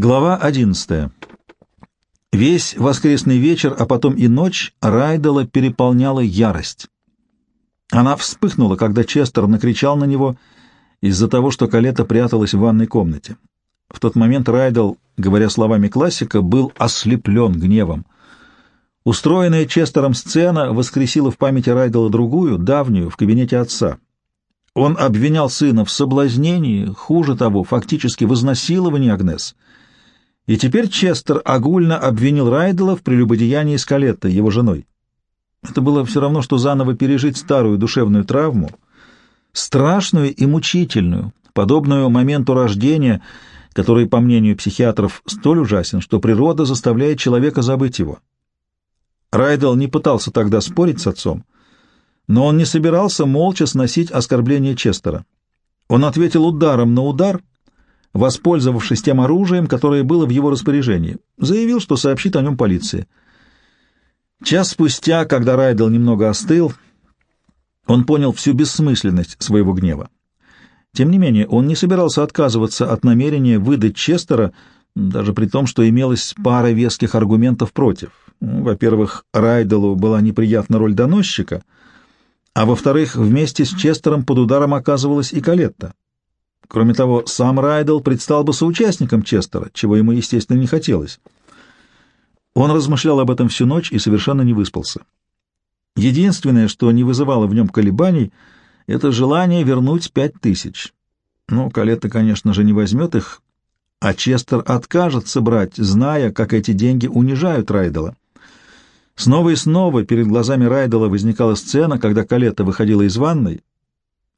Глава 11. Весь воскресный вечер, а потом и ночь Райдела переполняла ярость. Она вспыхнула, когда Честер накричал на него из-за того, что Калета пряталась в ванной комнате. В тот момент Райдел, говоря словами классика, был ослеплен гневом. Устроенная Честером сцена воскресила в памяти Райдела другую, давнюю, в кабинете отца. Он обвинял сына в соблазнении, хуже того, фактически в изнасиловании Агнес — и теперь Честер огульно обвинил Райдела в прелюбодеянии с Калеттой, его женой. Это было все равно, что заново пережить старую душевную травму, страшную и мучительную, подобную моменту рождения, который, по мнению психиатров, столь ужасен, что природа заставляет человека забыть его. Райдел не пытался тогда спорить с отцом, но он не собирался молча сносить оскорбление Честера. Он ответил ударом на удар — воспользовавшись тем оружием, которое было в его распоряжении, заявил, что сообщит о нем полиции. Час спустя, когда Райдел немного остыл, он понял всю бессмысленность своего гнева. Тем не менее, он не собирался отказываться от намерения выдать Честера, даже при том, что имелась пара веских аргументов против. Во-первых, Райделу была неприятна роль доносчика, а во-вторых, вместе с Честером под ударом оказывалась и Калетта. Кроме того, сам Райдел предстал бы соучастником Честера, чего ему, естественно, не хотелось. Он размышлял об этом всю ночь и совершенно не выспался. Единственное, что не вызывало в нем колебаний, это желание вернуть пять тысяч. Ну, Калетта, конечно же, не возьмет их, а Честер откажется брать, зная, как эти деньги унижают Райдела. Снова и снова перед глазами Райдела возникала сцена, когда Калетта выходила из ванной,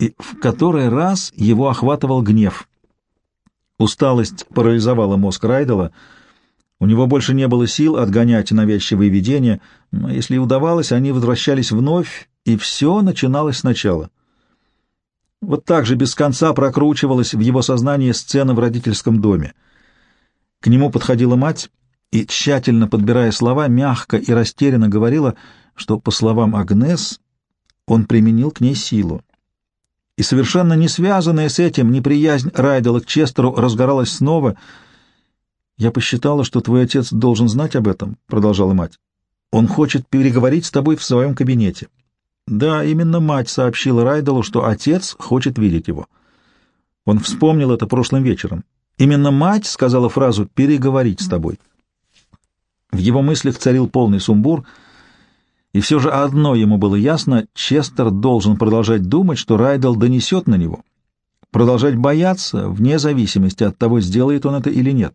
и в который раз его охватывал гнев. Усталость парализовала мозг Райдела. У него больше не было сил отгонять навязчивые видения, но если и удавалось, они возвращались вновь, и все начиналось сначала. Вот так же без конца прокручивалась в его сознании сцена в родительском доме. К нему подходила мать и, тщательно подбирая слова, мягко и растерянно говорила, что, по словам Агнес, он применил к ней силу и совершенно не связанная с этим неприязнь Райдела к Честеру разгоралась снова. «Я посчитала, что твой отец должен знать об этом», — продолжала мать. «Он хочет переговорить с тобой в своем кабинете». Да, именно мать сообщила Райделу, что отец хочет видеть его. Он вспомнил это прошлым вечером. Именно мать сказала фразу «переговорить с тобой». В его мыслях царил полный сумбур — и все же одно ему было ясно — Честер должен продолжать думать, что Райдел донесет на него. Продолжать бояться, вне зависимости от того, сделает он это или нет.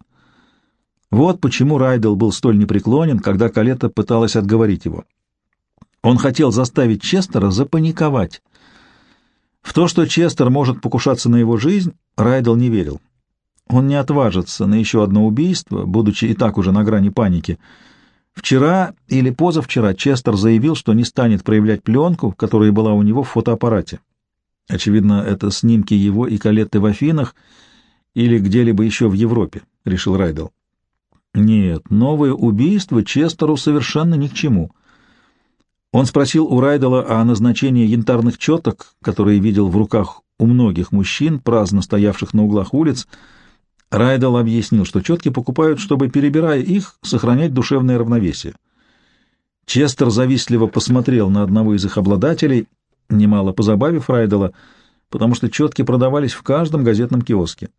Вот почему Райдел был столь непреклонен, когда Калета пыталась отговорить его. Он хотел заставить Честера запаниковать. В то, что Честер может покушаться на его жизнь, Райдел не верил. Он не отважится на еще одно убийство, будучи и так уже на грани паники — Вчера или позавчера Честер заявил, что не станет проявлять пленку, которая была у него в фотоаппарате. Очевидно, это снимки его и Калетты в Афинах или где-либо еще в Европе, — решил Райдел. Нет, новое убийство Честеру совершенно ни к чему. Он спросил у Райдела о назначении янтарных четок, которые видел в руках у многих мужчин, праздно стоявших на углах улиц, — Райдел объяснил, что четки покупают, чтобы, перебирая их, сохранять душевное равновесие. Честер завистливо посмотрел на одного из их обладателей, немало позабавив Райдела, потому что четки продавались в каждом газетном киоске.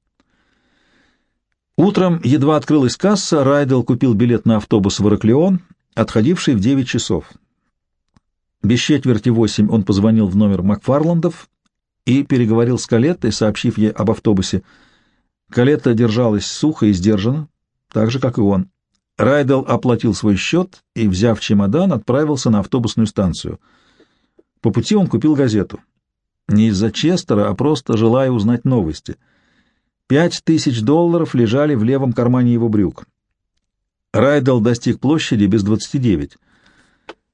Утром, едва открылась касса, Райдел купил билет на автобус в Ираклион, отходивший в 9 часов. Без четверти восемь он позвонил в номер Макфарландов и переговорил с Калеттой, сообщив ей об автобусе — Калетта держалась сухо и сдержанно, так же, как и он. Райдел оплатил свой счет и, взяв чемодан, отправился на автобусную станцию. По пути он купил газету. Не из-за Честера, а просто желая узнать новости. Пять тысяч долларов лежали в левом кармане его брюк. Райдел достиг площади без двадцати девять.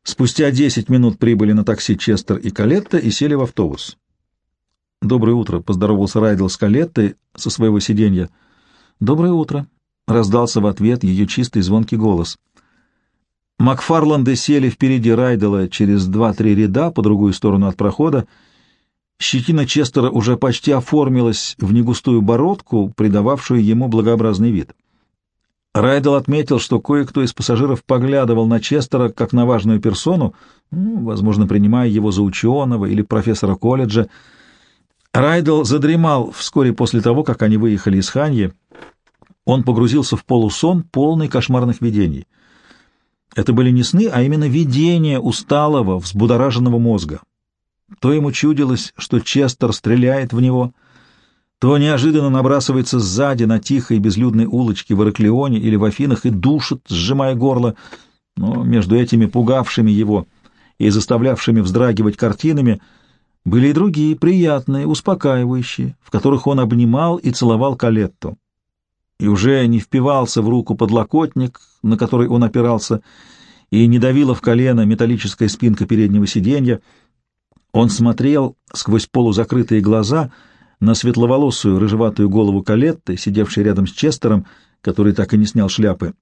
Спустя десять минут прибыли на такси Честер и Калетта и сели в автобус. «Доброе утро», — поздоровался Райдел с Калеттой со своего сиденья. «Доброе утро», — раздался в ответ ее чистый звонкий голос. Макфарланды сели впереди Райдела через два-три ряда по другую сторону от прохода. Щетина Честера уже почти оформилась в негустую бородку, придававшую ему благообразный вид. Райдел отметил, что кое-кто из пассажиров поглядывал на Честера как на важную персону, ну, возможно, принимая его за ученого или профессора колледжа. Райдел задремал вскоре после того, как они выехали из Ханьи. Он погрузился в полусон, полный кошмарных видений. Это были не сны, а именно видения усталого, взбудораженного мозга. То ему чудилось, что Честер стреляет в него, то неожиданно набрасывается сзади на тихой безлюдной улочке в Ираклионе или в Афинах и душит, сжимая горло, но между этими пугавшими его и заставлявшими вздрагивать картинами были и другие, приятные, успокаивающие, в которых он обнимал и целовал Калетту. И уже не впивался в руку подлокотник, на который он опирался, и не давила в колено металлическая спинка переднего сиденья. Он смотрел сквозь полузакрытые глаза — на светловолосую рыжеватую голову Калетты, сидевшей рядом с Честером, который так и не снял шляпы.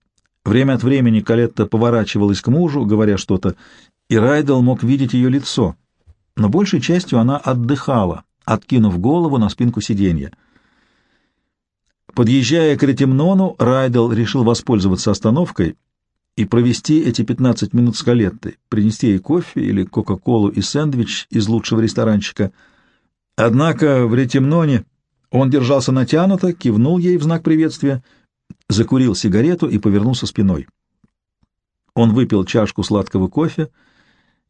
Время от времени Калетта поворачивалась к мужу, говоря что-то, и Райдел мог видеть ее лицо, но большей частью она отдыхала, откинув голову на спинку сиденья. Подъезжая к Ретемнону, Райдел решил воспользоваться остановкой и провести эти 15 минут с Калеттой, принести ей кофе или кока-колу и сэндвич из лучшего ресторанчика — Однако в Ретемноне он держался натянуто, кивнул ей в знак приветствия, закурил сигарету и повернулся спиной. Он выпил чашку сладкого кофе,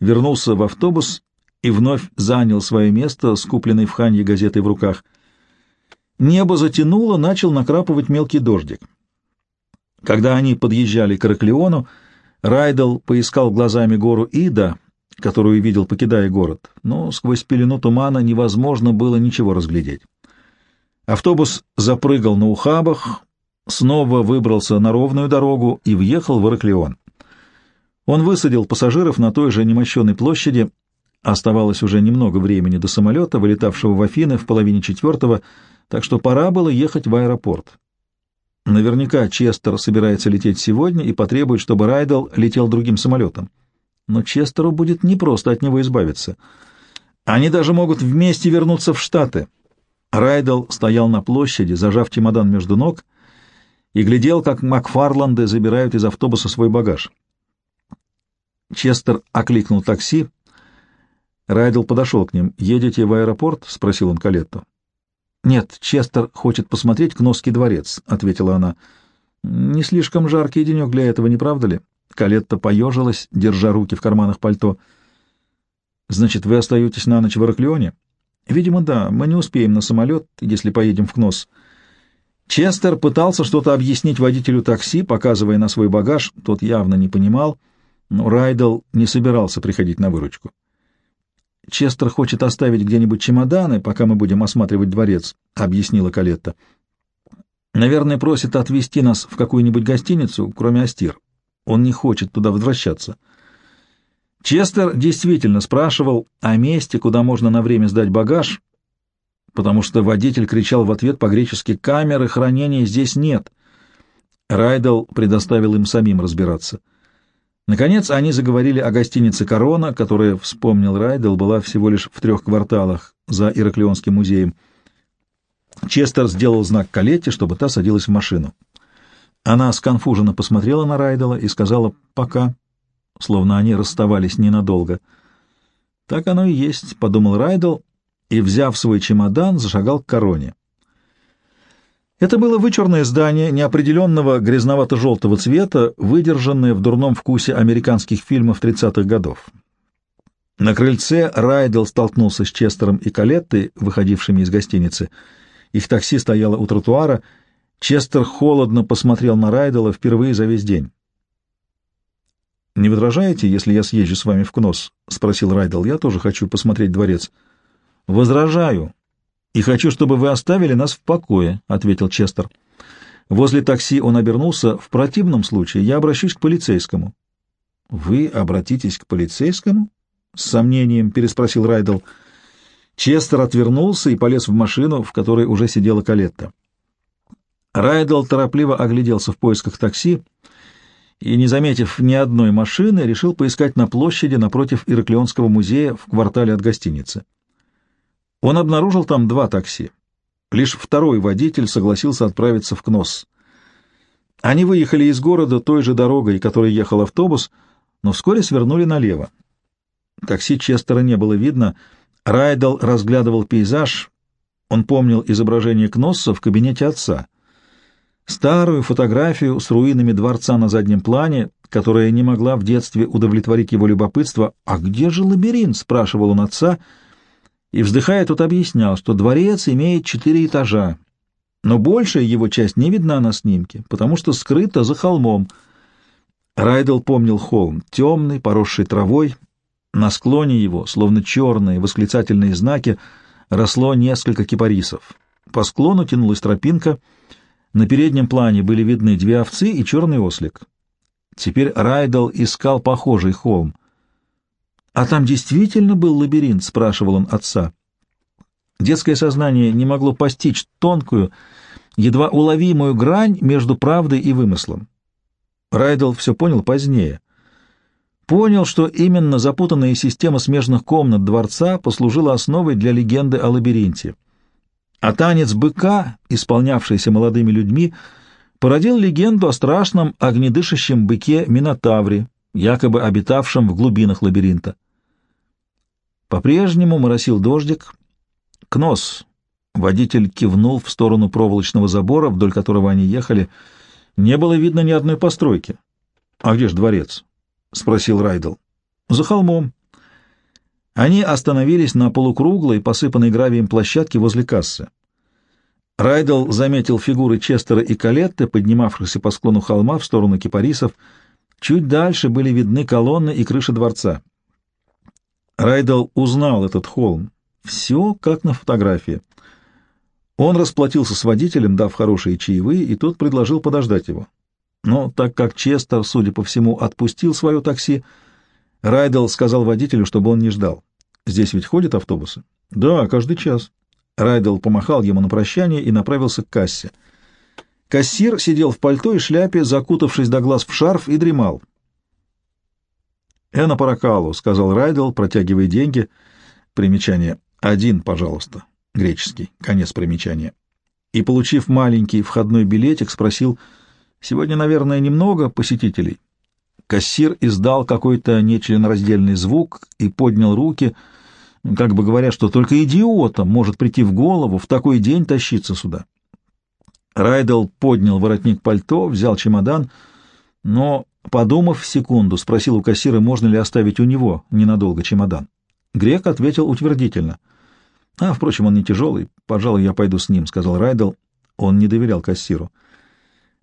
вернулся в автобус и вновь занял свое место с купленной в Ханье газетой в руках. Небо затянуло, начал накрапывать мелкий дождик. Когда они подъезжали к Ираклиону, Райдел поискал глазами гору Ида — которую видел, покидая город, но сквозь пелену тумана невозможно было ничего разглядеть. Автобус запрыгал на ухабах, снова выбрался на ровную дорогу и въехал в Ираклион. Он высадил пассажиров на той же немощенной площади. Оставалось уже немного времени до самолета, вылетавшего в Афины в половине четвертого, так что пора было ехать в аэропорт. Наверняка Честер собирается лететь сегодня и потребует, чтобы Райдел летел другим самолетом но Честеру будет непросто от него избавиться. Они даже могут вместе вернуться в Штаты. Райдел стоял на площади, зажав чемодан между ног, и глядел, как Макфарланды забирают из автобуса свой багаж. Честер окликнул такси. Райдел подошел к ним. «Едете в аэропорт?» — спросил он Калетту. «Нет, Честер хочет посмотреть Кносский дворец», — ответила она. «Не слишком жаркий денек для этого, не правда ли?» Калетта поежилась, держа руки в карманах пальто. «Значит, вы остаетесь на ночь в Ираклионе?» «Видимо, да. Мы не успеем на самолет, если поедем в Кнос». Честер пытался что-то объяснить водителю такси, показывая на свой багаж. Тот явно не понимал, но Райдел не собирался приходить на выручку. «Честер хочет оставить где-нибудь чемоданы, пока мы будем осматривать дворец», — объяснила Калетта. «Наверное, просит отвезти нас в какую-нибудь гостиницу, кроме Астир. Он не хочет туда возвращаться. Честер действительно спрашивал о месте, куда можно на время сдать багаж, потому что водитель кричал в ответ по-гречески «камеры хранения здесь нет». Райдел предоставил им самим разбираться. Наконец они заговорили о гостинице «Корона», которая, вспомнил Райдел, была всего лишь в трех кварталах за Ираклионским музеем. Честер сделал знак Калетте, чтобы та садилась в машину. Она сконфуженно посмотрела на Райдела и сказала «пока», словно они расставались ненадолго. «Так оно и есть», — подумал Райдел, и, взяв свой чемодан, зашагал к короне. Это было вычурное здание неопределенного грязновато-желтого цвета, выдержанное в дурном вкусе американских фильмов 30-х годов. На крыльце Райдел столкнулся с Честером и Калеттой, выходившими из гостиницы. Их такси стояло у тротуара — Честер холодно посмотрел на Райдела впервые за весь день. «Не возражаете, если я съезжу с вами в Кнос?» — спросил Райдел. «Я тоже хочу посмотреть дворец». «Возражаю. И хочу, чтобы вы оставили нас в покое», — ответил Честер. Возле такси он обернулся. «В противном случае я обращусь к полицейскому». «Вы обратитесь к полицейскому?» — с сомнением переспросил Райдел. Честер отвернулся и полез в машину, в которой уже сидела Калетта. Райдел торопливо огляделся в поисках такси и, не заметив ни одной машины, решил поискать на площади напротив Ираклионского музея в квартале от гостиницы. Он обнаружил там два такси. Лишь второй водитель согласился отправиться в Кнос. Они выехали из города той же дорогой, которой ехал автобус, но вскоре свернули налево. Такси Честера не было видно. Райдел разглядывал пейзаж. Он помнил изображение Кносса в кабинете отца. Старую фотографию с руинами дворца на заднем плане, которая не могла в детстве удовлетворить его любопытство. «А где же лабиринт?» — спрашивал он отца. И, вздыхая, тот объяснял, что дворец имеет четыре этажа, но большая его часть не видна на снимке, потому что скрыта за холмом. Райдел помнил холм, темный, поросший травой. На склоне его, словно черные восклицательные знаки, росло несколько кипарисов. По склону тянулась тропинка. На переднем плане были видны две овцы и черный ослик. Теперь Райдел искал похожий холм. «А там действительно был лабиринт?» — спрашивал он отца. Детское сознание не могло постичь тонкую, едва уловимую грань между правдой и вымыслом. Райдел все понял позднее. Понял, что именно запутанная система смежных комнат дворца послужила основой для легенды о лабиринте. А танец быка, исполнявшийся молодыми людьми, породил легенду о страшном огнедышащем быке Минотавре, якобы обитавшем в глубинах лабиринта. По-прежнему моросил дождик, Кнос. Водитель кивнул в сторону проволочного забора, вдоль которого они ехали. Не было видно ни одной постройки. — А где же дворец? — спросил Райдл. — За холмом. Они остановились на полукруглой, посыпанной гравием площадке возле кассы. Райдл заметил фигуры Честера и Калетты, поднимавшихся по склону холма в сторону кипарисов. Чуть дальше были видны колонны и крыша дворца. Райдл узнал этот холм. Все как на фотографии. Он расплатился с водителем, дав хорошие чаевые, и тот предложил подождать его. Но так как Честер, судя по всему, отпустил свое такси, Райдел сказал водителю, чтобы он не ждал. «Здесь ведь ходят автобусы?» «Да, каждый час». Райдел помахал ему на прощание и направился к кассе. Кассир сидел в пальто и шляпе, закутавшись до глаз в шарф, и дремал. «Эна Паракалу», — сказал Райдел, протягивая деньги. Примечание. Один, пожалуйста. Греческий. Конец примечания. И, получив маленький входной билетик, спросил, «Сегодня, наверное, немного посетителей?» Кассир издал какой-то нечленораздельный звук и поднял руки, как бы говоря, что только идиотам может прийти в голову в такой день тащиться сюда. Райдел поднял воротник пальто, взял чемодан, но, подумав секунду, спросил у кассира, можно ли оставить у него ненадолго чемодан. Грек ответил утвердительно. «А, впрочем, он не тяжелый. Пожалуй, я пойду с ним», — сказал Райдел. Он не доверял кассиру.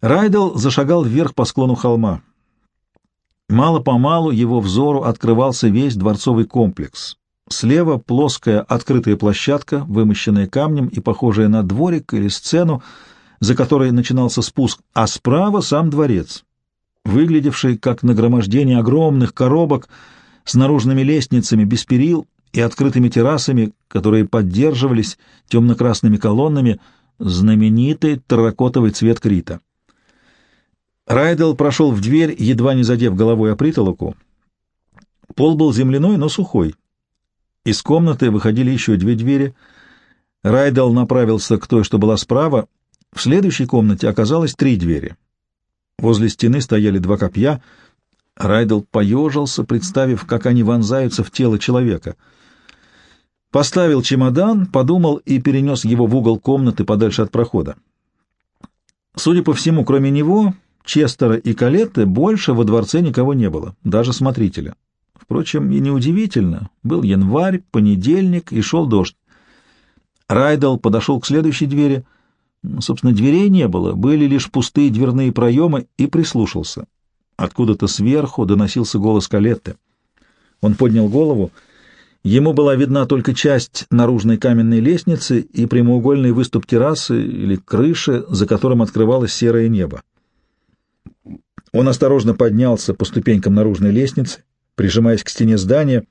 Райдел зашагал вверх по склону холма. Мало-помалу его взору открывался весь дворцовый комплекс. Слева плоская открытая площадка, вымощенная камнем и похожая на дворик или сцену, за которой начинался спуск, а справа сам дворец, выглядевший как нагромождение огромных коробок — с наружными лестницами без перил и открытыми террасами, которые поддерживались темно-красными колоннами, знаменитый терракотовый цвет Крита. Райдел прошел в дверь, едва не задев головой о притолоку. Пол был земляной, но сухой. Из комнаты выходили еще две двери. Райдел направился к той, что была справа. В следующей комнате оказалось три двери. Возле стены стояли два копья — Райдел поежился, представив, как они вонзаются в тело человека. Поставил чемодан, подумал и перенес его в угол комнаты подальше от прохода. Судя по всему, кроме него, Честера и Калетты, больше во дворце никого не было, даже смотрителя. Впрочем, и неудивительно. Был январь, понедельник, и шел дождь. Райдел подошел к следующей двери. Собственно, дверей не было, были лишь пустые дверные проемы, и прислушался. Откуда-то сверху доносился голос Калетты. Он поднял голову. Ему была видна только часть наружной каменной лестницы и прямоугольный выступ террасы или крыши, за которым открывалось серое небо. Он осторожно поднялся по ступенькам наружной лестницы, прижимаясь к стене здания,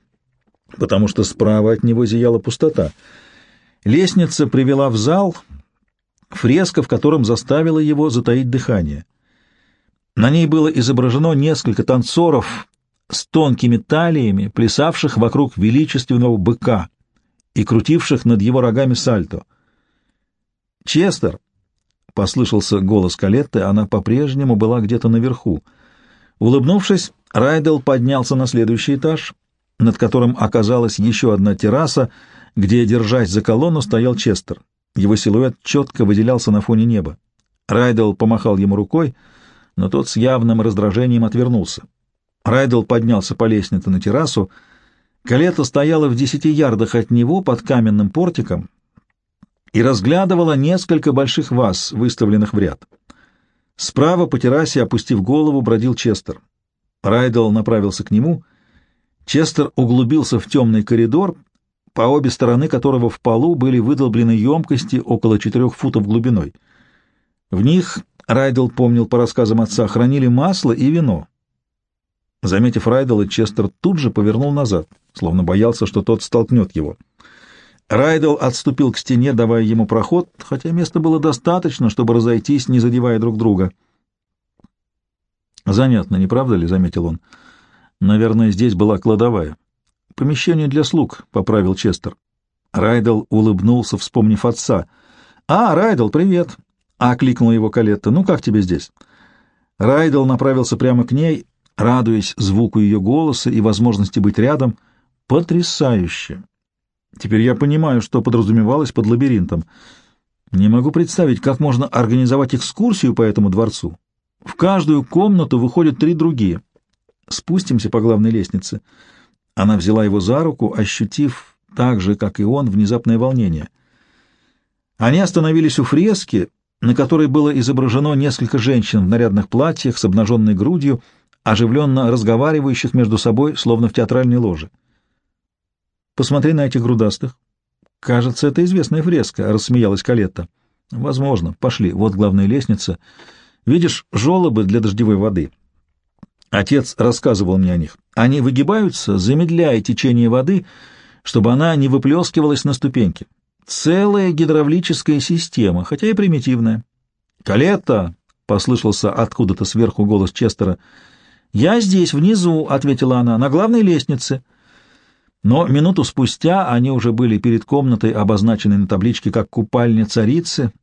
потому что справа от него зияла пустота. Лестница привела в зал, фреска в котором заставила его затаить дыхание — на ней было изображено несколько танцоров с тонкими талиями, плясавших вокруг величественного быка и крутивших над его рогами сальто. Честер, послышался голос Калетты, она по-прежнему была где-то наверху. Улыбнувшись, Райдел поднялся на следующий этаж, над которым оказалась еще одна терраса, где, держась за колонну, стоял Честер. Его силуэт четко выделялся на фоне неба. Райдел помахал ему рукой, но тот с явным раздражением отвернулся. Райдел поднялся по лестнице на террасу. Калета стояла в десяти ярдах от него под каменным портиком и разглядывала несколько больших ваз, выставленных в ряд. Справа по террасе, опустив голову, бродил Честер. Райдел направился к нему. Честер углубился в темный коридор, по обе стороны которого в полу были выдолблены емкости около четырех футов глубиной. В них, Райдел помнил по рассказам отца, хранили масло и вино. Заметив Райдела, Честер тут же повернул назад, словно боялся, что тот столкнет его. Райдел отступил к стене, давая ему проход, хотя места было достаточно, чтобы разойтись, не задевая друг друга. «Занятно, не правда ли?» — заметил он. «Наверное, здесь была кладовая». «Помещение для слуг», — поправил Честер. Райдел улыбнулся, вспомнив отца. «А, Райдел, привет!» — окликнула его Калетта. «Ну, как тебе здесь?» Райдел направился прямо к ней, радуясь звуку ее голоса и возможности быть рядом. «Потрясающе!» Теперь я понимаю, что подразумевалось под лабиринтом. Не могу представить, как можно организовать экскурсию по этому дворцу. В каждую комнату выходят три другие. Спустимся по главной лестнице. Она взяла его за руку, ощутив так же, как и он, внезапное волнение. Они остановились у фрески, на которой было изображено несколько женщин в нарядных платьях с обнаженной грудью, оживленно разговаривающих между собой, словно в театральной ложе. Посмотри на этих грудастых. Кажется, это известная фреска, — рассмеялась Калетта. Возможно. Пошли. Вот главная лестница. Видишь, желобы для дождевой воды. Отец рассказывал мне о них. Они выгибаются, замедляя течение воды, чтобы она не выплескивалась на ступеньки. Целая гидравлическая система, хотя и примитивная. «Калетта!» — послышался откуда-то сверху голос Честера. «Я здесь, внизу», — ответила она, — «на главной лестнице». Но минуту спустя они уже были перед комнатой, обозначенной на табличке как «купальня царицы».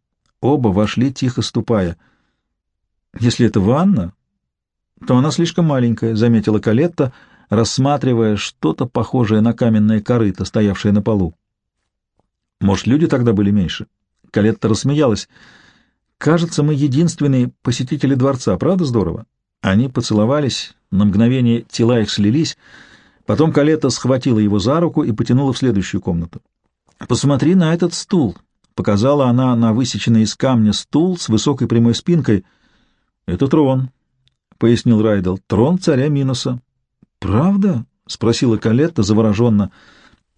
Оба вошли, тихо ступая. «Если это ванна, то она слишком маленькая», — заметила Калетта, рассматривая что-то похожее на каменное корыто, стоявшее на полу. «Может, люди тогда были меньше?» Калетта рассмеялась. «Кажется, мы единственные посетители дворца. Правда здорово?» Они поцеловались, на мгновение тела их слились — Потом Калета схватила его за руку и потянула в следующую комнату. «Посмотри на этот стул», — показала она на высеченный из камня стул с высокой прямой спинкой. «Это трон», — пояснил Райдел, — «трон царя Миноса». «Правда?» — спросила Калетта завороженно.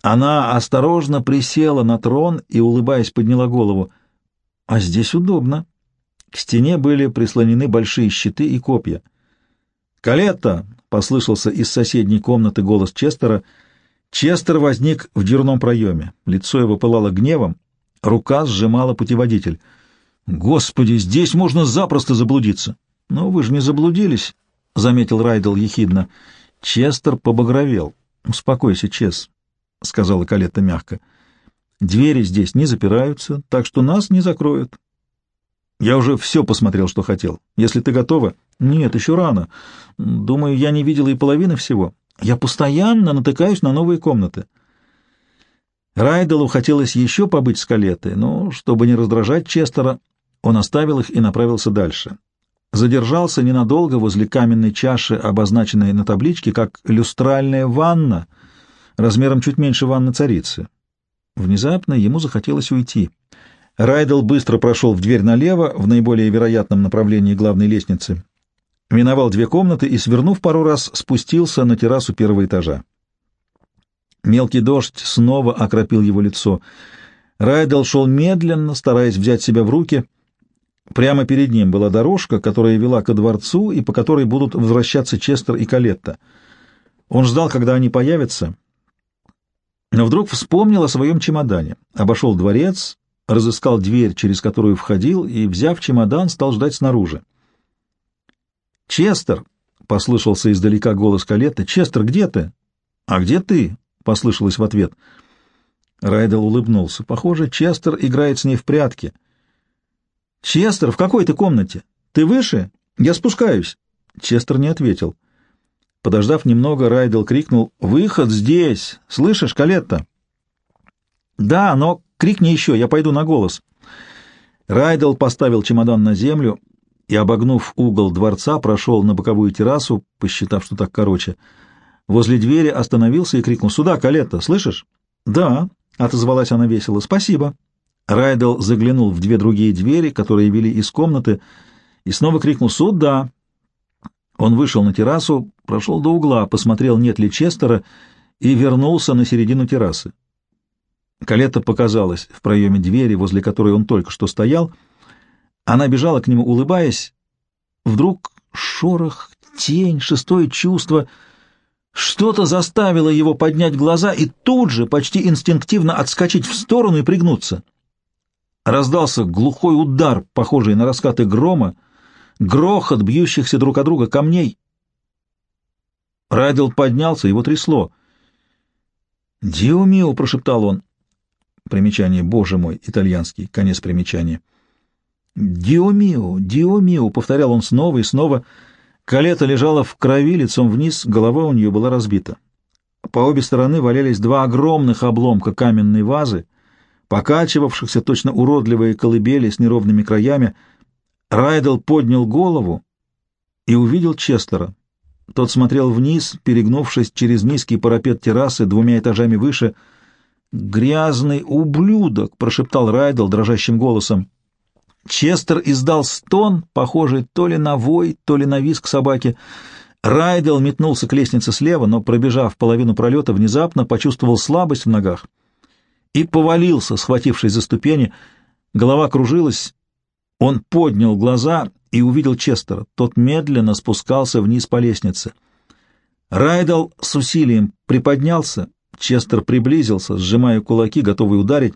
Она осторожно присела на трон и, улыбаясь, подняла голову. «А здесь удобно». К стене были прислонены большие щиты и копья. «Калетта!» — послышался из соседней комнаты голос Честера. Честер возник в дверном проеме. Лицо его пылало гневом, рука сжимала путеводитель. «Господи, здесь можно запросто заблудиться!» «Но вы же не заблудились», — заметил Райдел ехидно. Честер побагровел. «Успокойся, Чес», — сказала Калетта мягко. «Двери здесь не запираются, так что нас не закроют. Я уже все посмотрел, что хотел. Если ты готова...» Нет, еще рано. Думаю, я не видела и половины всего. Я постоянно натыкаюсь на новые комнаты. Райделу хотелось еще побыть с Калетой, но, чтобы не раздражать Честера, он оставил их и направился дальше. Задержался ненадолго возле каменной чаши, обозначенной на табличке как «люстральная ванна», размером чуть меньше ванны царицы. Внезапно ему захотелось уйти. Райдел быстро прошел в дверь налево, в наиболее вероятном направлении главной лестницы, миновал две комнаты и, свернув пару раз, спустился на террасу первого этажа. Мелкий дождь снова окропил его лицо. Райдел шел медленно, стараясь взять себя в руки. Прямо перед ним была дорожка, которая вела ко дворцу и по которой будут возвращаться Честер и Калетта. Он ждал, когда они появятся, но вдруг вспомнил о своем чемодане, обошел дворец, разыскал дверь, через которую входил, и, взяв чемодан, стал ждать снаружи. «Честер!» — послышался издалека голос Калетты. «Честер, где ты?» «А где ты?» — послышалось в ответ. Райдел улыбнулся. «Похоже, Честер играет с ней в прятки». «Честер, в какой ты комнате? Ты выше? Я спускаюсь». Честер не ответил. Подождав немного, Райдел крикнул «Выход здесь! Слышишь, Калетта?» «Да, но крикни еще, я пойду на голос». Райдел поставил чемодан на землю и, обогнув угол дворца, прошел на боковую террасу, посчитав, что так короче. Возле двери остановился и крикнул «Сюда, Калетта, слышишь?» «Да», — отозвалась она весело, — «спасибо». Райдел заглянул в две другие двери, которые вели из комнаты, и снова крикнул «Сюда!». Он вышел на террасу, прошел до угла, посмотрел, нет ли Честера, и вернулся на середину террасы. Калетта показалась в проеме двери, возле которой он только что стоял. Она бежала к нему, улыбаясь. Вдруг шорох, тень, шестое чувство. Что-то заставило его поднять глаза и тут же почти инстинктивно отскочить в сторону и пригнуться. Раздался глухой удар, похожий на раскаты грома, грохот бьющихся друг о друга камней. Радил поднялся, его трясло. «Дио прошептал он. Примечание «Боже мой», итальянский, конец примечания. «Дио мио, повторял он снова и снова. Калета лежала в крови, лицом вниз, голова у нее была разбита. По обе стороны валялись два огромных обломка каменной вазы — покачивавшихся точно уродливые колыбели с неровными краями, Райдел поднял голову и увидел Честера. Тот смотрел вниз, перегнувшись через низкий парапет террасы двумя этажами выше. «Грязный ублюдок!» — прошептал Райдел дрожащим голосом. Честер издал стон, похожий то ли на вой, то ли на визг собаки. Райдел метнулся к лестнице слева, но, пробежав половину пролета, внезапно почувствовал слабость в ногах и повалился, схватившись за ступени. Голова кружилась. Он поднял глаза и увидел Честера. Тот медленно спускался вниз по лестнице. Райдал с усилием приподнялся. Честер приблизился, сжимая кулаки, готовый ударить.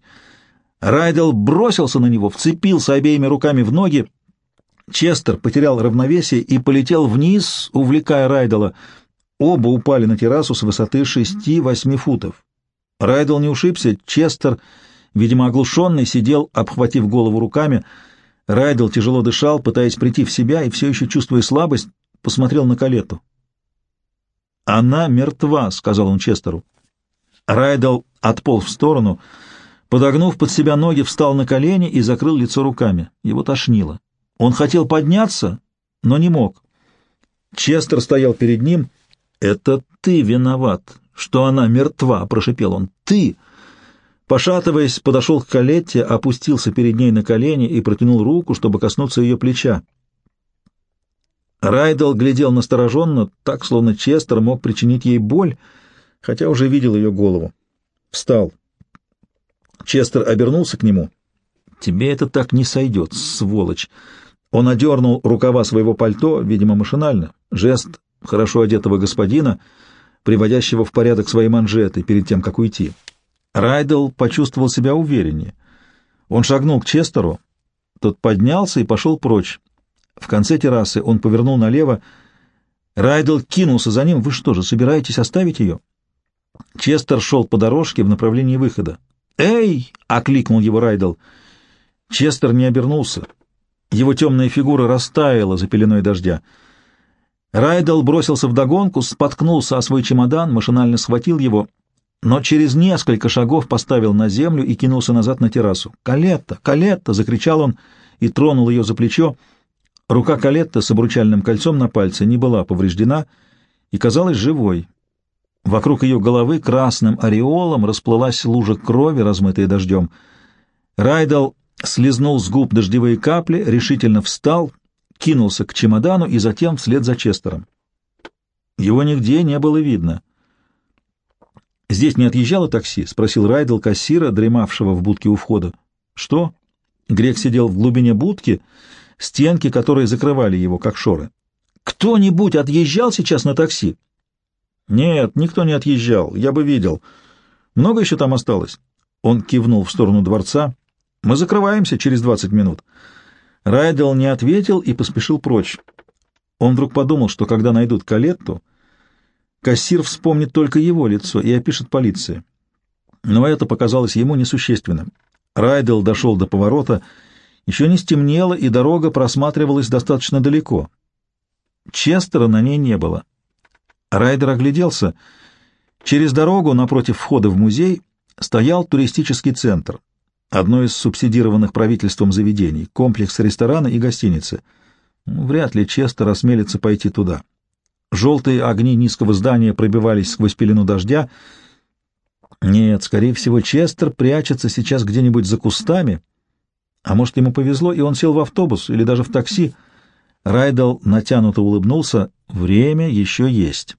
Райдел бросился на него, вцепился обеими руками в ноги. Честер потерял равновесие и полетел вниз, увлекая Райдела. Оба упали на террасу с высоты шести-восьми футов. Райдл не ушибся, Честер, видимо, оглушенный, сидел, обхватив голову руками. Райдл тяжело дышал, пытаясь прийти в себя, и все еще, чувствуя слабость, посмотрел на Калету. «Она мертва», — сказал он Честеру. Райдл отполз в сторону, подогнув под себя ноги, встал на колени и закрыл лицо руками. Его тошнило. Он хотел подняться, но не мог. Честер стоял перед ним. «Это ты виноват», что она мертва, — прошипел он. — Ты! Пошатываясь, подошел к Калетте, опустился перед ней на колени и протянул руку, чтобы коснуться ее плеча. Райдел глядел настороженно, так, словно Честер мог причинить ей боль, хотя уже видел ее голову. Встал. Честер обернулся к нему. «Тебе это так не сойдет, сволочь!» Он одернул рукава своего пальто, видимо, машинально. Жест хорошо одетого господина — приводящего в порядок свои манжеты перед тем, как уйти. Райдел почувствовал себя увереннее. Он шагнул к Честеру, тот поднялся и пошел прочь. В конце террасы он повернул налево. Райдел кинулся за ним. «Вы что же, собираетесь оставить ее?» Честер шел по дорожке в направлении выхода. «Эй!» — окликнул его Райдел. Честер не обернулся. Его темная фигура растаяла за пеленой дождя. Райдел бросился в догонку, споткнулся о свой чемодан, машинально схватил его, но через несколько шагов поставил на землю и кинулся назад на террасу. «Калетта! Калетта!» — закричал он и тронул ее за плечо. Рука Калетта с обручальным кольцом на пальце не была повреждена и казалась живой. Вокруг ее головы красным ореолом расплылась лужа крови, размытая дождем. Райдел слезнул с губ дождевые капли, решительно встал кинулся к чемодану и затем вслед за Честером. Его нигде не было видно. «Здесь не отъезжало такси?» — спросил Райдл кассира, дремавшего в будке у входа. «Что?» Грек сидел в глубине будки, стенки которой закрывали его, как шоры. «Кто-нибудь отъезжал сейчас на такси?» «Нет, никто не отъезжал, я бы видел. Много еще там осталось?» Он кивнул в сторону дворца. «Мы закрываемся через двадцать минут». Райдел не ответил и поспешил прочь. Он вдруг подумал, что когда найдут Калетту, кассир вспомнит только его лицо и опишет полиции. Но это показалось ему несущественным. Райдел дошел до поворота Еще не стемнело, и дорога просматривалась достаточно далеко. Честера на ней не было. Райдер огляделся. Через дорогу напротив входа в музей стоял туристический центр, одно из субсидированных правительством заведений, комплекс ресторана и гостиницы. Ну, вряд ли Честер осмелится пойти туда. Желтые огни низкого здания пробивались сквозь пелену дождя. Нет, скорее всего, Честер прячется сейчас где-нибудь за кустами, а может, ему повезло, и он сел в автобус или даже в такси. Райдел натянуто улыбнулся. Время еще есть.